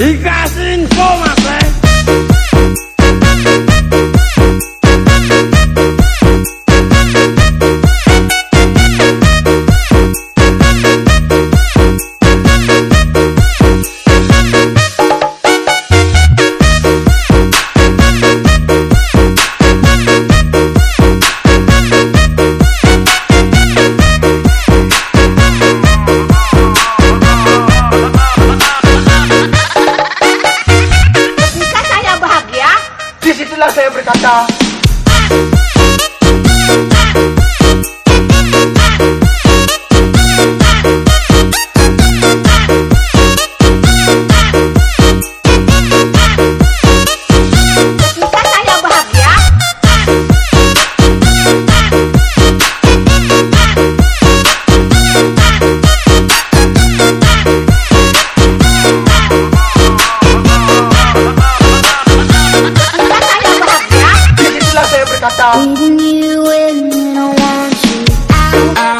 Ikas informa. 方。you in, I want you out.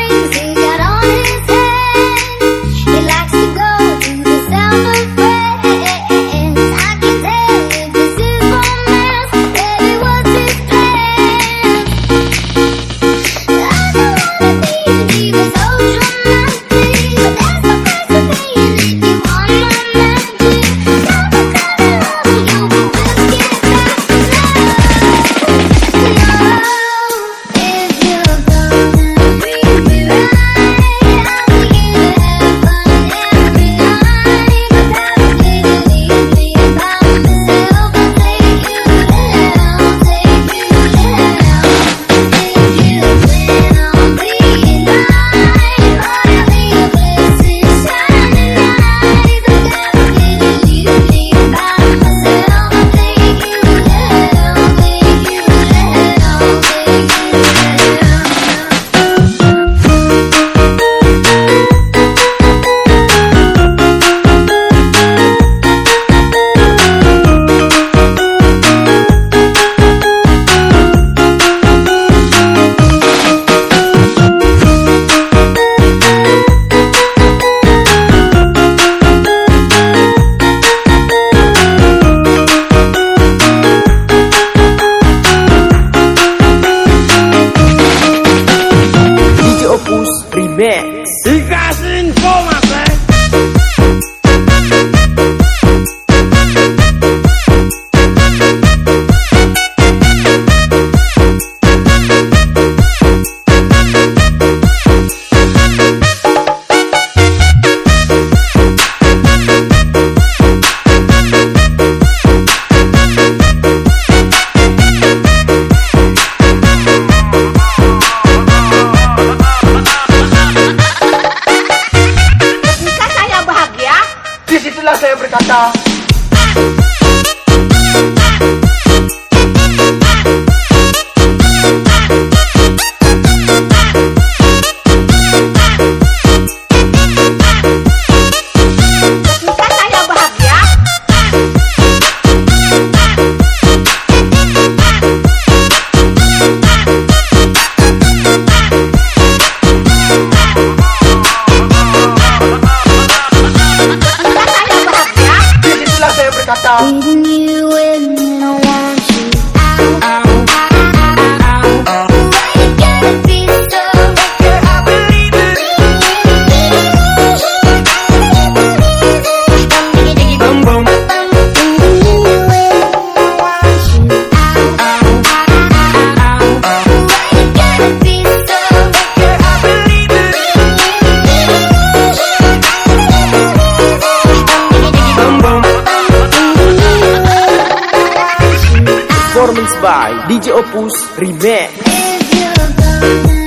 saya berkata. Needing you when I want you. Ow, ow, ow. by DJ Opus Remix.